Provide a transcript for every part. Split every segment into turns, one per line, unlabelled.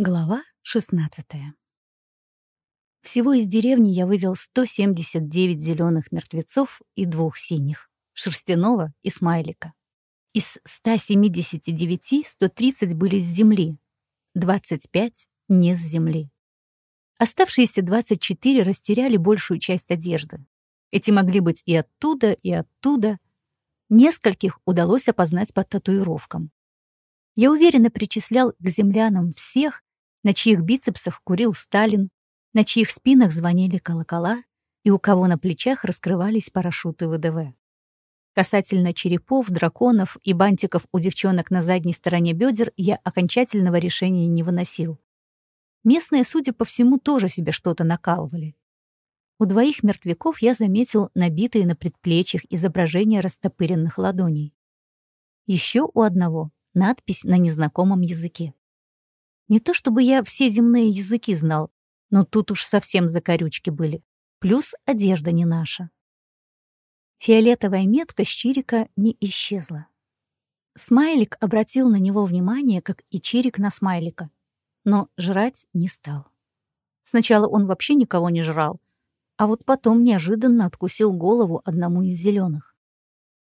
Глава 16 Всего из деревни я вывел 179 зеленых мертвецов и двух синих, шерстяного и смайлика. Из 179 130 были с земли, 25 — не с земли. Оставшиеся 24 растеряли большую часть одежды. Эти могли быть и оттуда, и оттуда. Нескольких удалось опознать под татуировкам. Я уверенно причислял к землянам всех, на чьих бицепсах курил Сталин, на чьих спинах звонили колокола и у кого на плечах раскрывались парашюты ВДВ. Касательно черепов, драконов и бантиков у девчонок на задней стороне бедер я окончательного решения не выносил. Местные, судя по всему, тоже себе что-то накалывали. У двоих мертвяков я заметил набитые на предплечьях изображения растопыренных ладоней. Еще у одного надпись на незнакомом языке. Не то чтобы я все земные языки знал, но тут уж совсем закорючки были. Плюс одежда не наша. Фиолетовая метка с не исчезла. Смайлик обратил на него внимание, как и чирик на смайлика, но жрать не стал. Сначала он вообще никого не жрал, а вот потом неожиданно откусил голову одному из зеленых.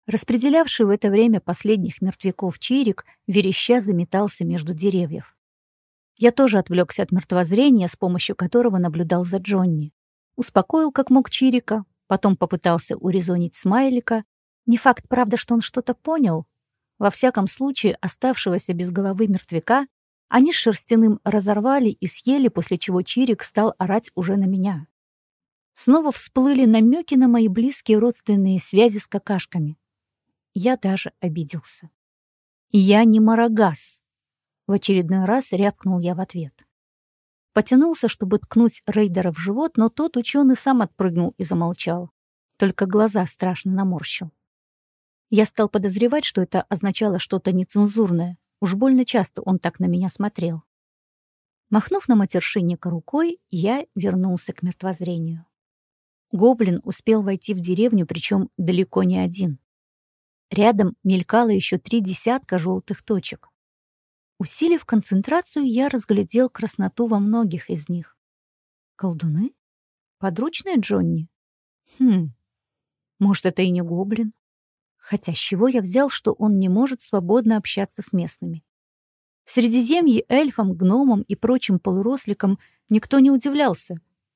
Распределявший в это время последних мертвяков чирик вереща заметался между деревьев. Я тоже отвлекся от мертвозрения, с помощью которого наблюдал за Джонни. Успокоил как мог Чирика, потом попытался урезонить Смайлика. Не факт, правда, что он что-то понял. Во всяком случае, оставшегося без головы мертвяка они с шерстяным разорвали и съели, после чего Чирик стал орать уже на меня. Снова всплыли намеки на мои близкие родственные связи с какашками. Я даже обиделся. я не Марагас, в очередной раз рявкнул я в ответ. Потянулся, чтобы ткнуть рейдера в живот, но тот ученый сам отпрыгнул и замолчал. Только глаза страшно наморщил. Я стал подозревать, что это означало что-то нецензурное. Уж больно часто он так на меня смотрел. Махнув на матершинника рукой, я вернулся к мертвозрению. Гоблин успел войти в деревню, причем далеко не один. Рядом мелькало еще три десятка желтых точек. Усилив концентрацию, я разглядел красноту во многих из них. Колдуны? Подручные Джонни? Хм, может, это и не гоблин? Хотя с чего я взял, что он не может свободно общаться с местными? В Средиземье эльфам, гномам и прочим полуросликам никто не удивлялся.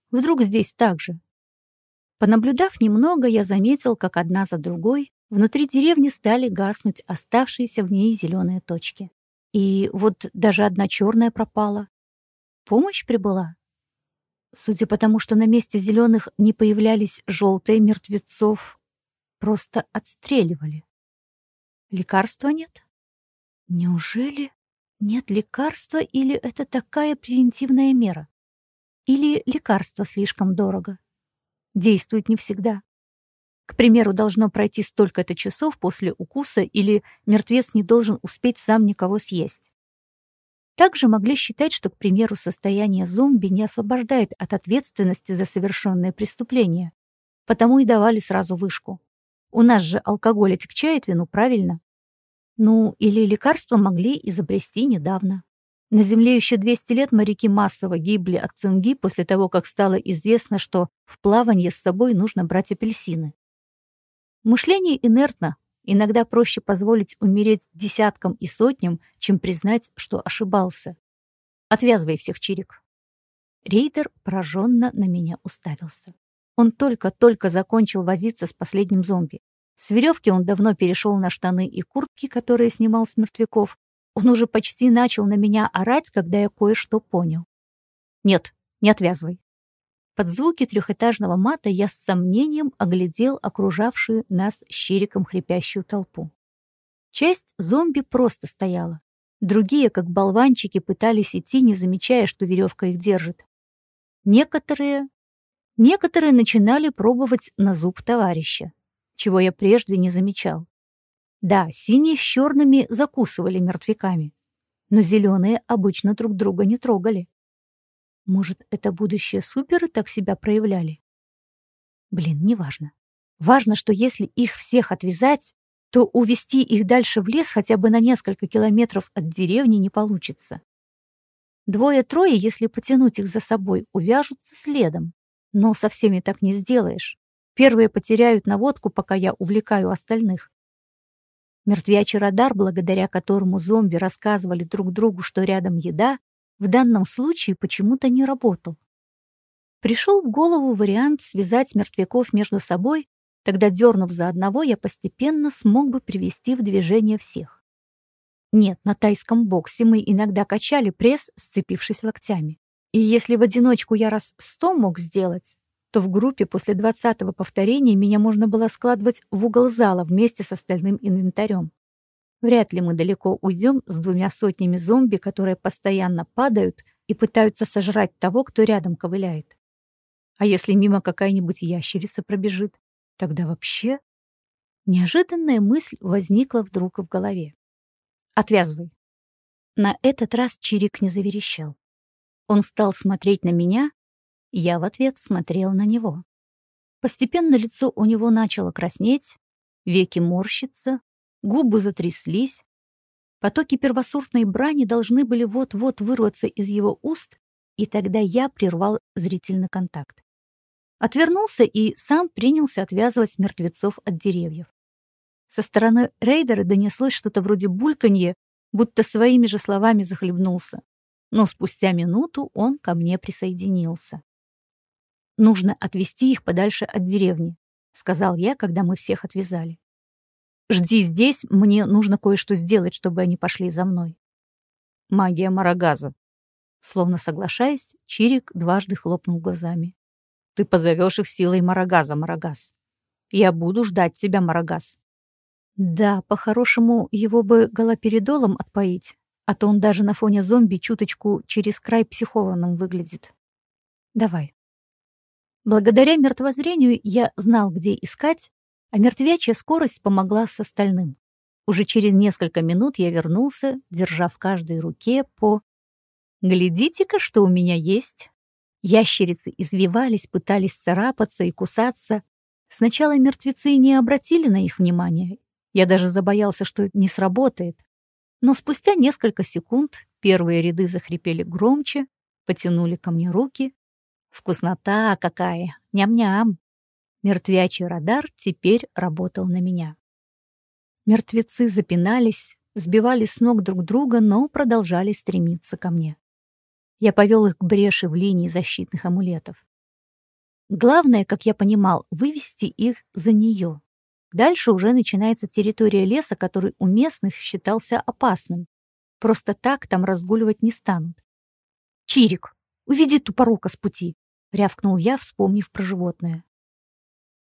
Вдруг здесь так же? Понаблюдав немного, я заметил, как одна за другой внутри деревни стали гаснуть оставшиеся в ней зеленые точки. И вот даже одна черная пропала. Помощь прибыла? Судя по тому, что на месте зеленых не появлялись желтые мертвецов, просто отстреливали. Лекарства нет? Неужели нет лекарства или это такая превентивная мера? Или лекарство слишком дорого? Действует не всегда. К примеру, должно пройти столько-то часов после укуса или мертвец не должен успеть сам никого съесть. Также могли считать, что, к примеру, состояние зомби не освобождает от ответственности за совершенное преступление, потому и давали сразу вышку. У нас же алкоголь отягчает вину, правильно? Ну, или лекарства могли изобрести недавно. На Земле еще 200 лет моряки массово гибли от цинги после того, как стало известно, что в плаванье с собой нужно брать апельсины. Мышление инертно. Иногда проще позволить умереть десяткам и сотням, чем признать, что ошибался. Отвязывай всех, Чирик. Рейдер пораженно на меня уставился. Он только-только закончил возиться с последним зомби. С веревки он давно перешел на штаны и куртки, которые снимал с мертвяков. Он уже почти начал на меня орать, когда я кое-что понял. «Нет, не отвязывай. Под звуки трехэтажного мата я с сомнением оглядел окружавшую нас щириком хрипящую толпу. Часть зомби просто стояла. Другие, как болванчики, пытались идти, не замечая, что веревка их держит. Некоторые... Некоторые начинали пробовать на зуб товарища, чего я прежде не замечал. Да, синие с черными закусывали мертвяками, но зеленые обычно друг друга не трогали. Может, это будущие суперы так себя проявляли? Блин, неважно. Важно, что если их всех отвязать, то увести их дальше в лес хотя бы на несколько километров от деревни не получится. Двое-трое, если потянуть их за собой, увяжутся следом. Но со всеми так не сделаешь. Первые потеряют наводку, пока я увлекаю остальных. Мертвячий радар, благодаря которому зомби рассказывали друг другу, что рядом еда, в данном случае почему-то не работал. Пришел в голову вариант связать мертвяков между собой, тогда, дернув за одного, я постепенно смог бы привести в движение всех. Нет, на тайском боксе мы иногда качали пресс, сцепившись локтями. И если в одиночку я раз сто мог сделать, то в группе после двадцатого повторения меня можно было складывать в угол зала вместе с остальным инвентарем. Вряд ли мы далеко уйдем с двумя сотнями зомби, которые постоянно падают и пытаются сожрать того, кто рядом ковыляет. А если мимо какая-нибудь ящерица пробежит, тогда вообще... Неожиданная мысль возникла вдруг в голове. «Отвязывай». На этот раз Чирик не заверещал. Он стал смотреть на меня, я в ответ смотрел на него. Постепенно лицо у него начало краснеть, веки морщиться, губы затряслись. Потоки первосортной брани должны были вот-вот вырваться из его уст, и тогда я прервал зрительный контакт. Отвернулся и сам принялся отвязывать мертвецов от деревьев. Со стороны рейдера донеслось что-то вроде бульканье, будто своими же словами захлебнулся. Но спустя минуту он ко мне присоединился. Нужно отвезти их подальше от деревни, сказал я, когда мы всех отвязали. Жди здесь, мне нужно кое-что сделать, чтобы они пошли за мной. Магия Марагаза. Словно соглашаясь, Чирик дважды хлопнул глазами. Ты позовешь их силой Марагаза, Марагаз. Я буду ждать тебя, Марагаз. Да, по-хорошему, его бы галоперидолом отпоить, а то он даже на фоне зомби чуточку через край психованным выглядит. Давай. Благодаря мертвозрению я знал, где искать, а мертвячья скорость помогла с остальным. Уже через несколько минут я вернулся, держа в каждой руке по... Глядите-ка, что у меня есть. Ящерицы извивались, пытались царапаться и кусаться. Сначала мертвецы не обратили на их внимание. Я даже забоялся, что не сработает. Но спустя несколько секунд первые ряды захрипели громче, потянули ко мне руки, Вкуснота какая! Ням-ням! Мертвячий радар теперь работал на меня. Мертвецы запинались, сбивали с ног друг друга, но продолжали стремиться ко мне. Я повел их к бреши в линии защитных амулетов. Главное, как я понимал, вывести их за нее. Дальше уже начинается территория леса, который у местных считался опасным. Просто так там разгуливать не станут. «Чирик, уведи тупорука с пути!» — рявкнул я, вспомнив про животное.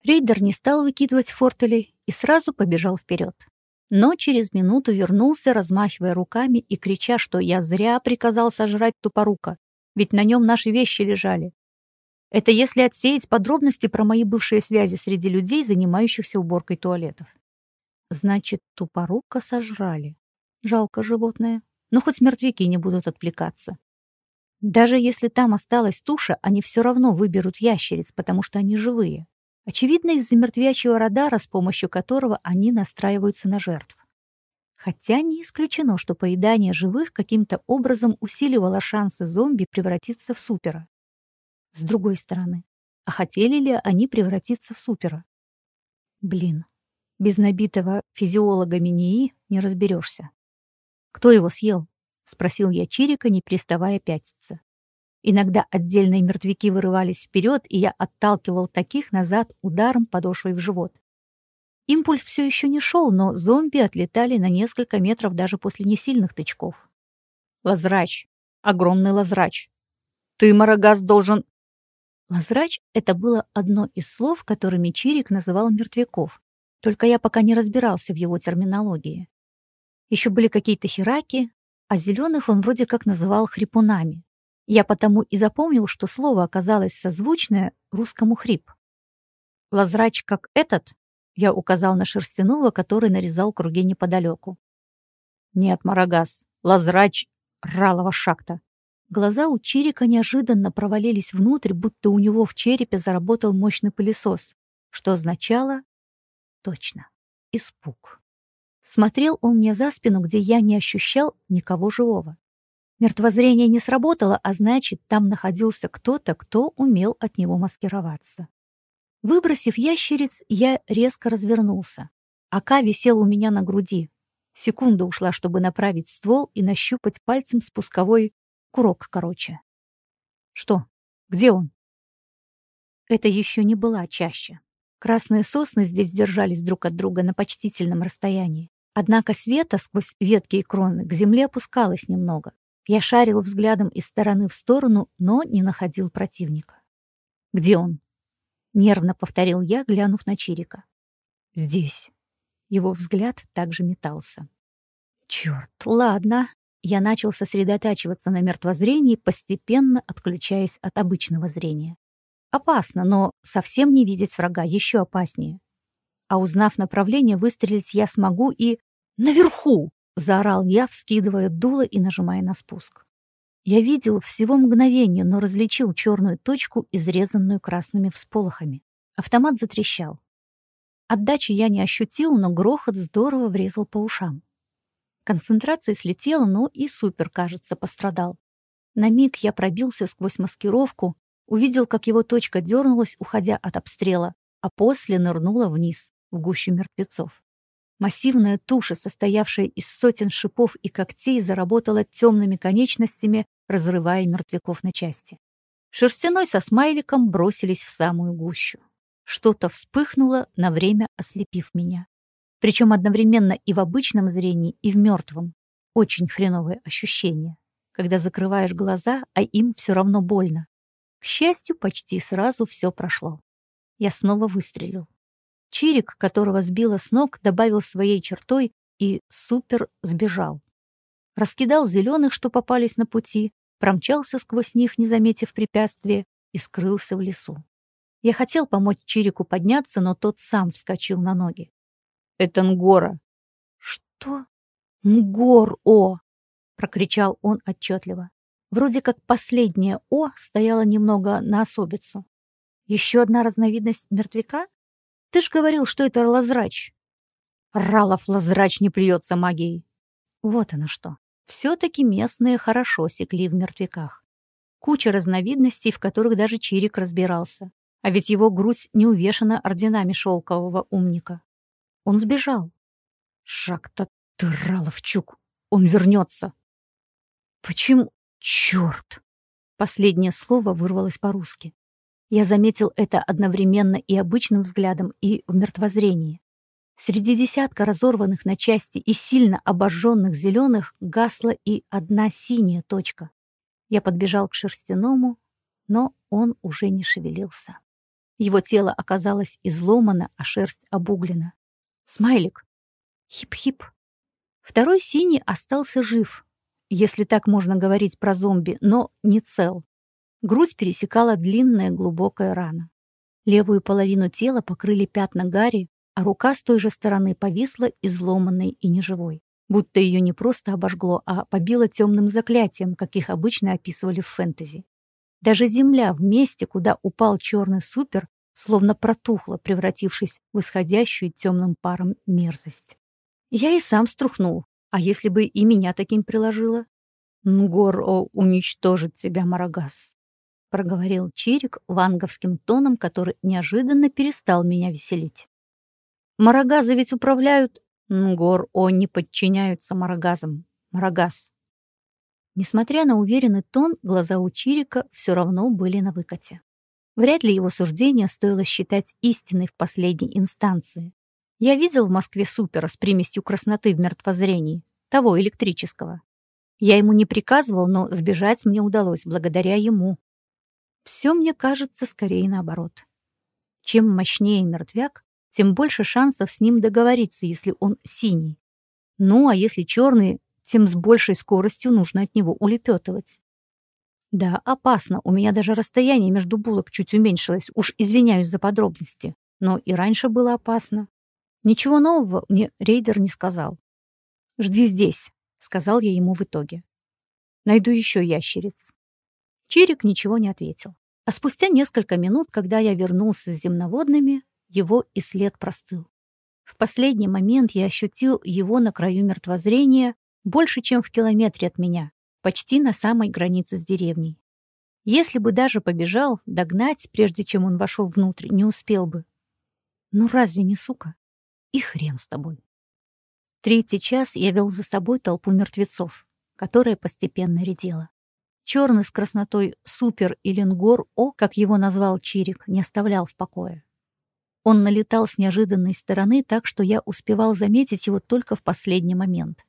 Рейдер не стал выкидывать фортели и сразу побежал вперед. Но через минуту вернулся, размахивая руками и крича, что я зря приказал сожрать тупорука, ведь на нем наши вещи лежали. Это если отсеять подробности про мои бывшие связи среди людей, занимающихся уборкой туалетов. Значит, тупорука сожрали. Жалко животное. Но хоть мертвяки не будут отвлекаться. Даже если там осталась туша, они все равно выберут ящериц, потому что они живые. Очевидно, из-за мертвячего радара, с помощью которого они настраиваются на жертв. Хотя не исключено, что поедание живых каким-то образом усиливало шансы зомби превратиться в супера. С другой стороны, а хотели ли они превратиться в супера? Блин, без набитого физиологами НИИ не разберешься. Кто его съел? — спросил я Чирика, не переставая пятиться. Иногда отдельные мертвяки вырывались вперед, и я отталкивал таких назад ударом подошвой в живот. Импульс все еще не шел, но зомби отлетали на несколько метров даже после несильных тычков. «Лазрач! Огромный лазрач! Ты, Марагас, должен...» Лазрач — это было одно из слов, которыми Чирик называл мертвяков, только я пока не разбирался в его терминологии. Еще были какие-то хираки, а зеленых он вроде как называл хрипунами. Я потому и запомнил, что слово оказалось созвучное русскому хрип. «Лазрач как этот?» — я указал на шерстяного, который нарезал круги неподалеку. «Нет, Марагас, лазрач ралого шахта». Глаза у Чирика неожиданно провалились внутрь, будто у него в черепе заработал мощный пылесос, что означало... Точно, испуг. Смотрел он мне за спину, где я не ощущал никого живого. Мертвозрение не сработало, а значит, там находился кто-то, кто умел от него маскироваться. Выбросив ящериц, я резко развернулся. Ака висел у меня на груди. Секунда ушла, чтобы направить ствол и нащупать пальцем спусковой курок короче. Что? Где он? Это еще не была чаще. Красные сосны здесь держались друг от друга на почтительном расстоянии. Однако света сквозь ветки и кроны к земле опускалось немного. Я шарил взглядом из стороны в сторону, но не находил противника. «Где он?» — нервно повторил я, глянув на Чирика. «Здесь». Его взгляд также метался. «Черт, ладно». Я начал сосредотачиваться на мертвозрении, постепенно отключаясь от обычного зрения. Опасно, но совсем не видеть врага еще опаснее. А узнав направление, выстрелить я смогу и... «Наверху!» — заорал я, вскидывая дуло и нажимая на спуск. Я видел всего мгновение, но различил черную точку, изрезанную красными всполохами. Автомат затрещал. Отдачи я не ощутил, но грохот здорово врезал по ушам. Концентрация слетела, но и супер, кажется, пострадал. На миг я пробился сквозь маскировку, увидел, как его точка дернулась, уходя от обстрела, а после нырнула вниз, в гущу мертвецов. Массивная туша, состоявшая из сотен шипов и когтей, заработала темными конечностями, разрывая мертвяков на части. Шерстяной со смайликом бросились в самую гущу. Что-то вспыхнуло, на время ослепив меня. Причем одновременно и в обычном зрении, и в мертвом. Очень хреновое ощущение, когда закрываешь глаза, а им все равно больно. К счастью, почти сразу все прошло. Я снова выстрелил. Чирик, которого сбило с ног, добавил своей чертой и супер сбежал. Раскидал зеленых, что попались на пути, промчался сквозь них, не заметив препятствия, и скрылся в лесу. Я хотел помочь Чирику подняться, но тот сам вскочил на ноги. «Это Нгора». «Что?» «Нгор-О!» — прокричал он отчетливо. Вроде как последнее «О» стояло немного на особицу. Еще одна разновидность мертвяка? Ты ж говорил, что это лазрач. Ралов лазрач не плюется магией. Вот оно что. Все-таки местные хорошо секли в мертвяках. Куча разновидностей, в которых даже Чирик разбирался. А ведь его грудь не увешана орденами шелкового умника. Он сбежал. Шаг-то ты, Раловчук, он вернется. Почему? Черт! Последнее слово вырвалось по-русски. Я заметил это одновременно и обычным взглядом, и в мертвозрении. Среди десятка разорванных на части и сильно обожженных зеленых гасла и одна синяя точка. Я подбежал к шерстяному, но он уже не шевелился. Его тело оказалось изломано, а шерсть обуглена. Смайлик. Хип-хип. Второй синий остался жив, если так можно говорить про зомби, но не цел. Грудь пересекала длинная глубокая рана. Левую половину тела покрыли пятна гари, а рука с той же стороны повисла изломанной и неживой. Будто ее не просто обожгло, а побило темным заклятием, каких обычно описывали в фэнтези. Даже земля в месте, куда упал черный супер, словно протухла, превратившись в исходящую темным паром мерзость. Я и сам струхнул, а если бы и меня таким приложило? Нгор о, уничтожит тебя, Марагас, проговорил Чирик ванговским тоном, который неожиданно перестал меня веселить. Марагазы ведь управляют... Нгор о, не подчиняются Марагазам. Марагаз. Несмотря на уверенный тон, глаза у Чирика все равно были на выкате. Вряд ли его суждение стоило считать истиной в последней инстанции. Я видел в Москве супера с примесью красноты в мертвозрении, того электрического. Я ему не приказывал, но сбежать мне удалось благодаря ему. Все мне кажется скорее наоборот. Чем мощнее мертвяк, тем больше шансов с ним договориться, если он синий. Ну, а если черный, тем с большей скоростью нужно от него улепетывать. Да, опасно, у меня даже расстояние между булок чуть уменьшилось, уж извиняюсь за подробности. Но и раньше было опасно. Ничего нового мне рейдер не сказал. «Жди здесь», — сказал я ему в итоге. «Найду еще ящериц». Чирик ничего не ответил. А спустя несколько минут, когда я вернулся с земноводными, его и след простыл. В последний момент я ощутил его на краю мертвозрения больше, чем в километре от меня, почти на самой границе с деревней. Если бы даже побежал, догнать, прежде чем он вошел внутрь, не успел бы. Ну разве не сука? И хрен с тобой. Третий час я вел за собой толпу мертвецов, которая постепенно редела. Черный с краснотой супер или нгор О, как его назвал Чирик, не оставлял в покое. Он налетал с неожиданной стороны так, что я успевал заметить его только в последний момент.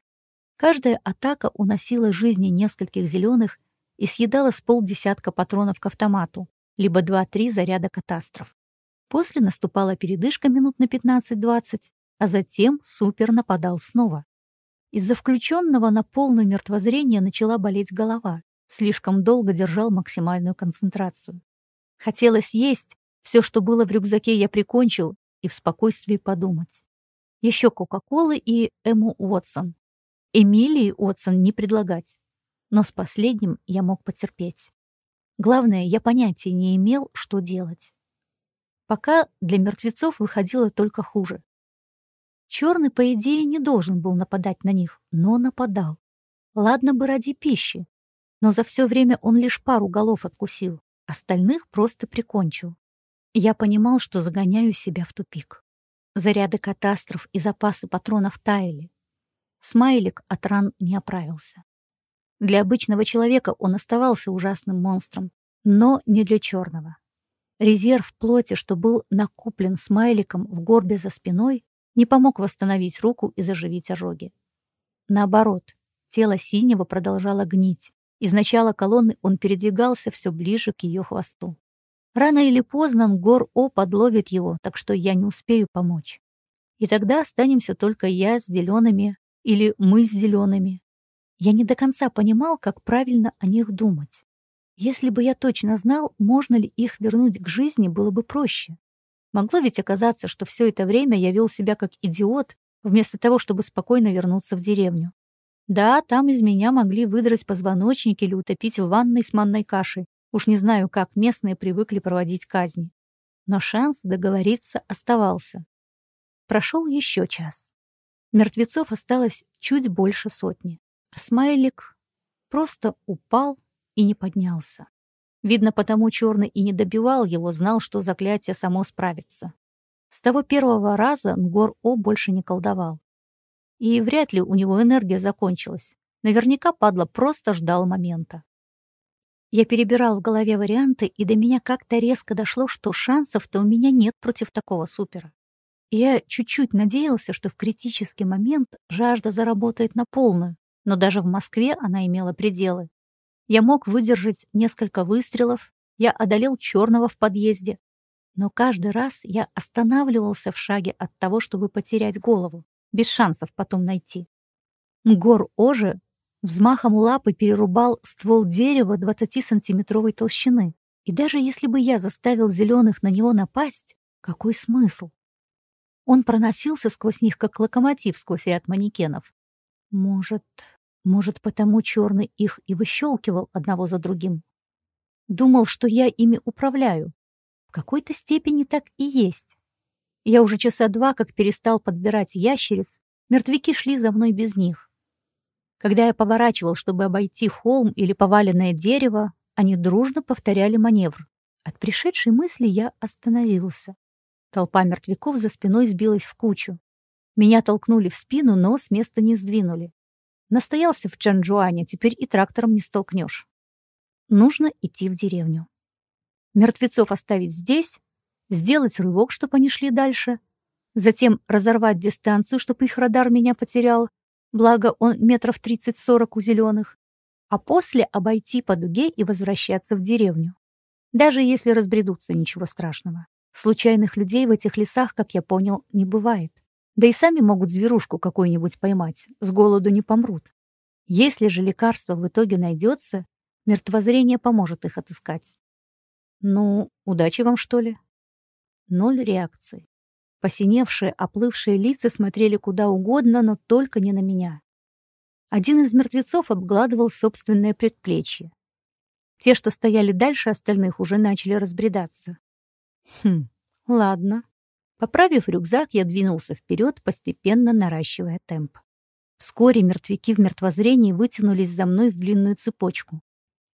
Каждая атака уносила жизни нескольких зеленых и съедала с полдесятка патронов к автомату, либо два-три заряда катастроф. После наступала передышка минут на 15-20, а затем супер нападал снова. Из-за включенного на полное мертвозрение начала болеть голова. Слишком долго держал максимальную концентрацию. Хотелось есть, все, что было в рюкзаке, я прикончил и в спокойствии подумать. Еще Кока-Колы и Эму Уотсон. Эмилии Отсон не предлагать. Но с последним я мог потерпеть. Главное, я понятия не имел, что делать. Пока для мертвецов выходило только хуже. Черный, по идее, не должен был нападать на них, но нападал. Ладно бы ради пищи, но за все время он лишь пару голов откусил, остальных просто прикончил. Я понимал, что загоняю себя в тупик. Заряды катастроф и запасы патронов таяли. Смайлик от ран не оправился. Для обычного человека он оставался ужасным монстром, но не для черного. Резерв плоти, что был накоплен смайликом в горбе за спиной, не помог восстановить руку и заживить ожоги. Наоборот, тело синего продолжало гнить. Из начала колонны он передвигался все ближе к ее хвосту. Рано или поздно Нгор-О подловит его, так что я не успею помочь. И тогда останемся только я с зелеными или мы с зелеными. Я не до конца понимал, как правильно о них думать. Если бы я точно знал, можно ли их вернуть к жизни, было бы проще. Могло ведь оказаться, что все это время я вел себя как идиот, вместо того, чтобы спокойно вернуться в деревню. Да, там из меня могли выдрать позвоночник или утопить в ванной с манной кашей. Уж не знаю, как местные привыкли проводить казни. Но шанс договориться оставался. Прошел еще час. Мертвецов осталось чуть больше сотни. А смайлик просто упал и не поднялся. Видно, потому черный и не добивал его, знал, что заклятие само справится. С того первого раза Нгор-О больше не колдовал. И вряд ли у него энергия закончилась. Наверняка падла просто ждал момента. Я перебирал в голове варианты, и до меня как-то резко дошло, что шансов-то у меня нет против такого супера. Я чуть-чуть надеялся, что в критический момент жажда заработает на полную, но даже в Москве она имела пределы. Я мог выдержать несколько выстрелов, я одолел черного в подъезде, но каждый раз я останавливался в шаге от того, чтобы потерять голову, без шансов потом найти. Гор Оже взмахом лапы перерубал ствол дерева 20-сантиметровой толщины. И даже если бы я заставил зеленых на него напасть, какой смысл? Он проносился сквозь них, как локомотив сквозь ряд манекенов. Может, может, потому черный их и выщелкивал одного за другим. Думал, что я ими управляю. В какой-то степени так и есть. Я уже часа два, как перестал подбирать ящериц, мертвяки шли за мной без них. Когда я поворачивал, чтобы обойти холм или поваленное дерево, они дружно повторяли маневр. От пришедшей мысли я остановился. Толпа мертвяков за спиной сбилась в кучу. Меня толкнули в спину, но с места не сдвинули. Настоялся в Чанчжуане, теперь и трактором не столкнешь. Нужно идти в деревню. Мертвецов оставить здесь, сделать рывок, чтобы они шли дальше, затем разорвать дистанцию, чтобы их радар меня потерял, благо он метров 30-40 у зеленых, а после обойти по дуге и возвращаться в деревню. Даже если разбредутся, ничего страшного. Случайных людей в этих лесах, как я понял, не бывает. Да и сами могут зверушку какую-нибудь поймать, с голоду не помрут. Если же лекарство в итоге найдется, мертвозрение поможет их отыскать. Ну, удачи вам, что ли? Ноль реакций. Посиневшие, оплывшие лица смотрели куда угодно, но только не на меня. Один из мертвецов обгладывал собственное предплечье. Те, что стояли дальше остальных, уже начали разбредаться. Хм, ладно. Поправив рюкзак, я двинулся вперед, постепенно наращивая темп. Вскоре мертвяки в мертвозрении вытянулись за мной в длинную цепочку.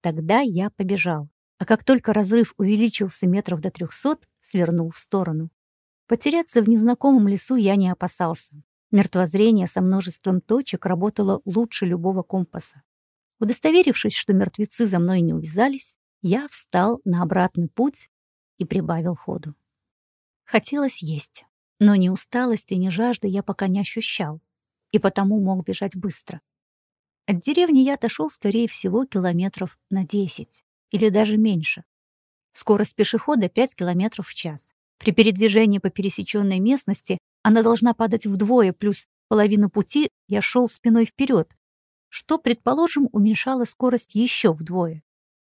Тогда я побежал, а как только разрыв увеличился метров до трехсот, свернул в сторону. Потеряться в незнакомом лесу я не опасался. Мертвозрение со множеством точек работало лучше любого компаса. Удостоверившись, что мертвецы за мной не увязались, я встал на обратный путь и прибавил ходу. Хотелось есть, но ни усталости, ни жажды я пока не ощущал, и потому мог бежать быстро. От деревни я отошел, скорее всего, километров на десять или даже меньше. Скорость пешехода 5 километров в час. При передвижении по пересеченной местности она должна падать вдвое, плюс половину пути я шел спиной вперед, что, предположим, уменьшало скорость еще вдвое.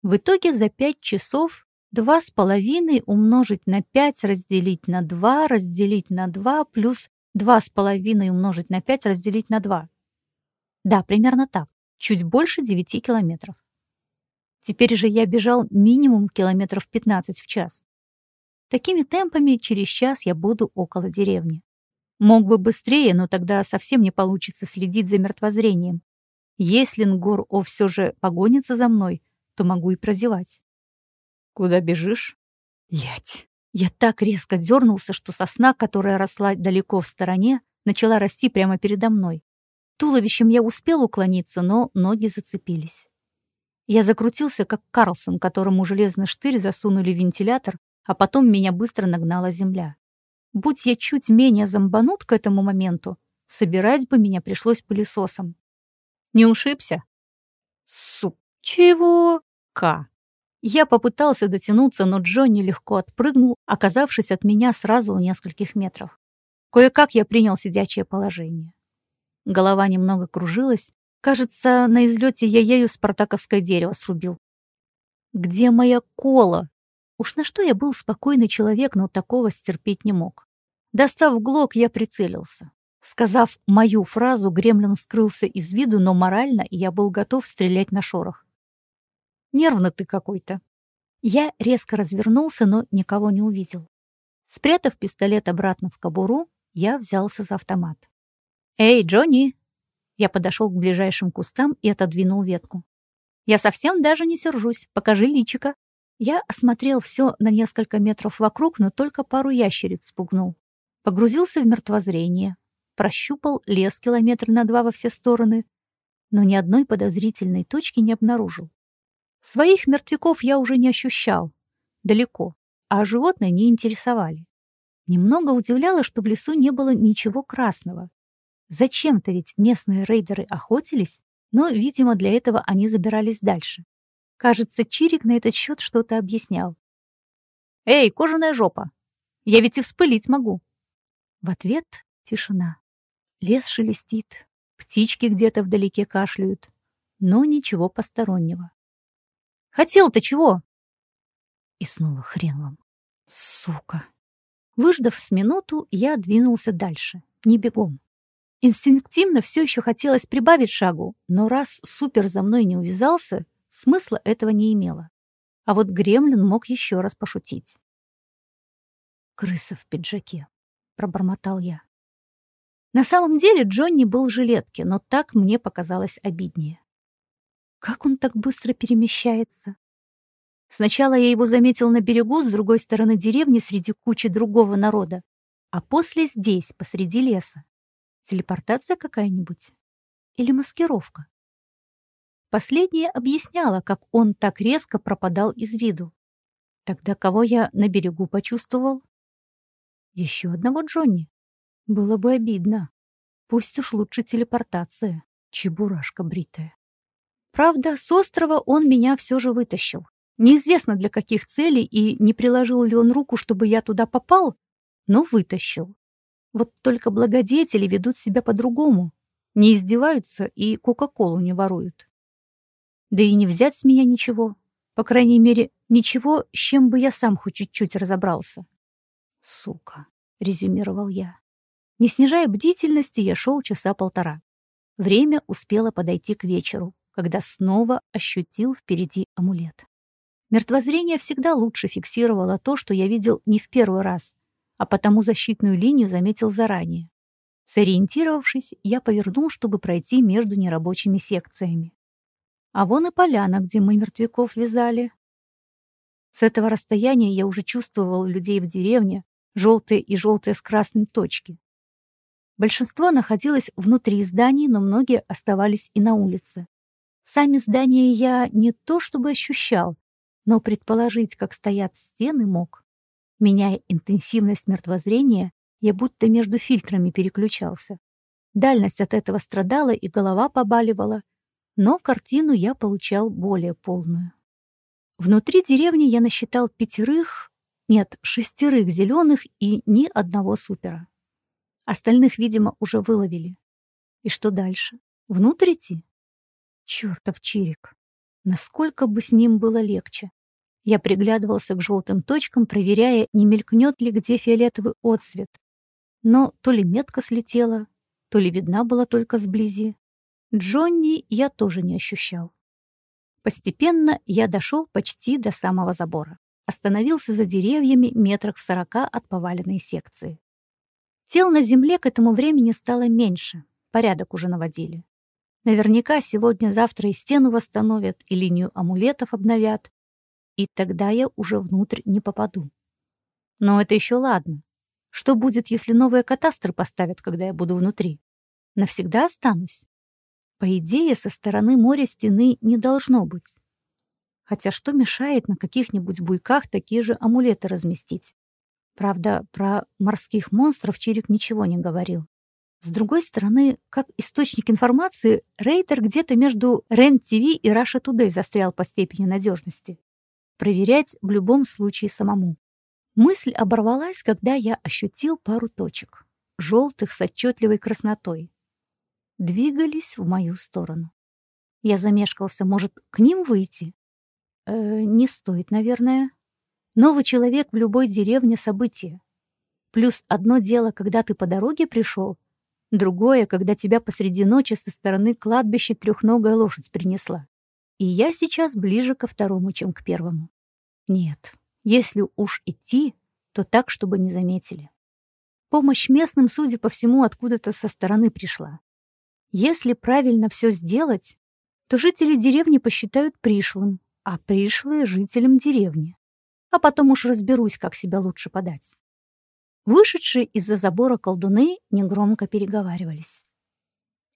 В итоге за 5 часов 2,5 умножить на 5 разделить на 2 разделить на 2 плюс 2,5 умножить на 5 разделить на 2. Да, примерно так. Чуть больше 9 километров. Теперь же я бежал минимум километров 15 в час. Такими темпами через час я буду около деревни. Мог бы быстрее, но тогда совсем не получится следить за мертвозрением. Если Нгор-О все же погонится за мной, то могу и прозевать. «Куда бежишь?» Лять. Я так резко дернулся, что сосна, которая росла далеко в стороне, начала расти прямо передо мной. Туловищем я успел уклониться, но ноги зацепились. Я закрутился, как Карлсон, которому железный штырь засунули в вентилятор, а потом меня быстро нагнала земля. Будь я чуть менее зомбанут к этому моменту, собирать бы меня пришлось пылесосом. Не ушибся? Суп. Чего? К. Я попытался дотянуться, но Джонни легко отпрыгнул, оказавшись от меня сразу у нескольких метров. Кое-как я принял сидячее положение. Голова немного кружилась, Кажется, на излете я ею спартаковское дерево срубил. Где моя кола? Уж на что я был спокойный человек, но такого стерпеть не мог. Достав глок, я прицелился. Сказав мою фразу, гремлин скрылся из виду, но морально я был готов стрелять на шорох. Нервно ты какой-то. Я резко развернулся, но никого не увидел. Спрятав пистолет обратно в кобуру, я взялся за автомат. «Эй, Джонни!» Я подошел к ближайшим кустам и отодвинул ветку. «Я совсем даже не сержусь. Покажи личика». Я осмотрел все на несколько метров вокруг, но только пару ящериц спугнул. Погрузился в мертвозрение. Прощупал лес километр на два во все стороны, но ни одной подозрительной точки не обнаружил. Своих мертвяков я уже не ощущал. Далеко. А животные не интересовали. Немного удивляло, что в лесу не было ничего красного. Зачем-то ведь местные рейдеры охотились, но, видимо, для этого они забирались дальше. Кажется, Чирик на этот счет что-то объяснял. «Эй, кожаная жопа! Я ведь и вспылить могу!» В ответ тишина. Лес шелестит, птички где-то вдалеке кашляют, но ничего постороннего. «Хотел-то чего?» И снова хрен вам. Сука. Выждав с минуту, я двинулся дальше, не бегом. Инстинктивно все еще хотелось прибавить шагу, но раз супер за мной не увязался, смысла этого не имело. А вот гремлин мог еще раз пошутить. «Крыса в пиджаке», — пробормотал я. На самом деле Джонни был в жилетке, но так мне показалось обиднее. Как он так быстро перемещается? Сначала я его заметил на берегу с другой стороны деревни среди кучи другого народа, а после здесь, посреди леса. Телепортация какая-нибудь? Или маскировка? Последнее объясняло, как он так резко пропадал из виду. Тогда кого я на берегу почувствовал? Еще одного Джонни. Было бы обидно. Пусть уж лучше телепортация, чебурашка бритая. Правда, с острова он меня все же вытащил. Неизвестно для каких целей и не приложил ли он руку, чтобы я туда попал, но вытащил. Вот только благодетели ведут себя по-другому, не издеваются и Кока-Колу не воруют. Да и не взять с меня ничего, по крайней мере, ничего, с чем бы я сам хоть чуть-чуть разобрался. «Сука», — резюмировал я. Не снижая бдительности, я шел часа полтора. Время успело подойти к вечеру, когда снова ощутил впереди амулет. Мертвозрение всегда лучше фиксировало то, что я видел не в первый раз, а потому защитную линию заметил заранее. Сориентировавшись, я повернул, чтобы пройти между нерабочими секциями. А вон и поляна, где мы мертвяков вязали. С этого расстояния я уже чувствовал людей в деревне, желтые и желтые с красным точки. Большинство находилось внутри зданий, но многие оставались и на улице. Сами здания я не то чтобы ощущал, но предположить, как стоят стены, мог. Меняя интенсивность мертвозрения, я будто между фильтрами переключался. Дальность от этого страдала и голова побаливала, но картину я получал более полную. Внутри деревни я насчитал пятерых, нет, шестерых зеленых и ни одного супера. Остальных, видимо, уже выловили. И что дальше? Внутрь идти? Чёртов чирик. Насколько бы с ним было легче. Я приглядывался к желтым точкам, проверяя, не мелькнет ли где фиолетовый отсвет. Но то ли метка слетела, то ли видна была только сблизи. Джонни я тоже не ощущал. Постепенно я дошел почти до самого забора. Остановился за деревьями метрах в сорока от поваленной секции. Тел на земле к этому времени стало меньше, порядок уже наводили. Наверняка сегодня-завтра и стену восстановят, и линию амулетов обновят. И тогда я уже внутрь не попаду. Но это еще ладно. Что будет, если новые катастры поставят, когда я буду внутри? Навсегда останусь? По идее, со стороны моря стены не должно быть. Хотя что мешает на каких-нибудь буйках такие же амулеты разместить? Правда, про морских монстров Чирик ничего не говорил. С другой стороны, как источник информации, Рейтер где-то между РЕН-ТВ и Раша Today застрял по степени надежности. Проверять в любом случае самому. Мысль оборвалась, когда я ощутил пару точек, желтых с отчетливой краснотой. Двигались в мою сторону. Я замешкался, может, к ним выйти? Э, не стоит, наверное. Новый человек в любой деревне — событие. Плюс одно дело, когда ты по дороге пришел, Другое, когда тебя посреди ночи со стороны кладбища трехногая лошадь принесла. И я сейчас ближе ко второму, чем к первому. Нет, если уж идти, то так, чтобы не заметили. Помощь местным, судя по всему, откуда-то со стороны пришла. Если правильно все сделать, то жители деревни посчитают пришлым, а пришлые — жителям деревни. А потом уж разберусь, как себя лучше подать. Вышедшие из-за забора колдуны негромко переговаривались.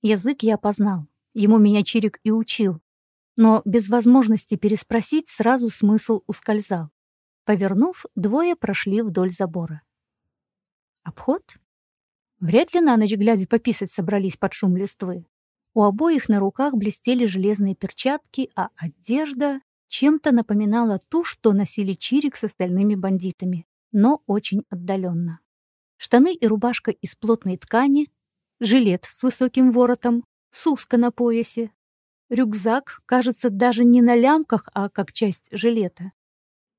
Язык я опознал, ему меня Чирик и учил, но без возможности переспросить сразу смысл ускользал. Повернув, двое прошли вдоль забора. Обход? Вряд ли на ночь глядя пописать собрались под шум листвы. У обоих на руках блестели железные перчатки, а одежда чем-то напоминала ту, что носили Чирик с остальными бандитами но очень отдаленно. Штаны и рубашка из плотной ткани, жилет с высоким воротом, суска на поясе, рюкзак, кажется, даже не на лямках, а как часть жилета.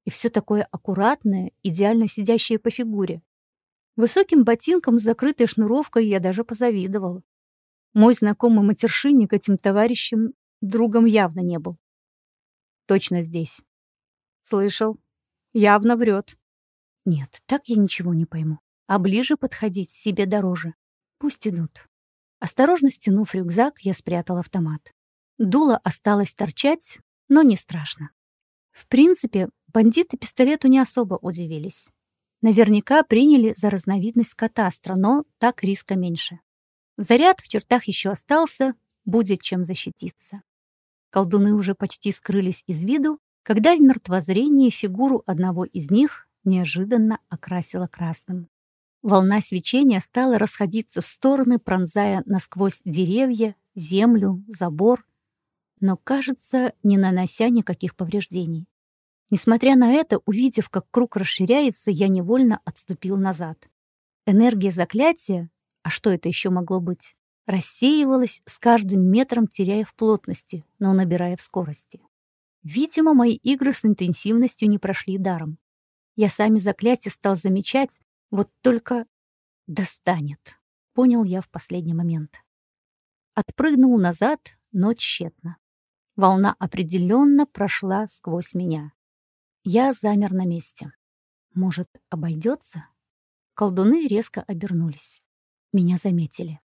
И все такое аккуратное, идеально сидящее по фигуре. Высоким ботинком с закрытой шнуровкой я даже позавидовал. Мой знакомый матершинник этим товарищем другом явно не был. Точно здесь. Слышал. Явно врет. Нет, так я ничего не пойму. А ближе подходить себе дороже. Пусть идут. Осторожно стянув рюкзак, я спрятал автомат. Дуло осталось торчать, но не страшно. В принципе, бандиты пистолету не особо удивились. Наверняка приняли за разновидность катастра, но так риска меньше. Заряд в чертах еще остался, будет чем защититься. Колдуны уже почти скрылись из виду, когда в мертвозрении фигуру одного из них неожиданно окрасила красным. Волна свечения стала расходиться в стороны, пронзая насквозь деревья, землю, забор, но, кажется, не нанося никаких повреждений. Несмотря на это, увидев, как круг расширяется, я невольно отступил назад. Энергия заклятия, а что это еще могло быть, рассеивалась с каждым метром, теряя в плотности, но набирая в скорости. Видимо, мои игры с интенсивностью не прошли даром. Я сами заклятия стал замечать, вот только достанет, понял я в последний момент. Отпрыгнул назад, но тщетно. Волна определенно прошла сквозь меня. Я замер на месте. Может, обойдется? Колдуны резко обернулись. Меня заметили.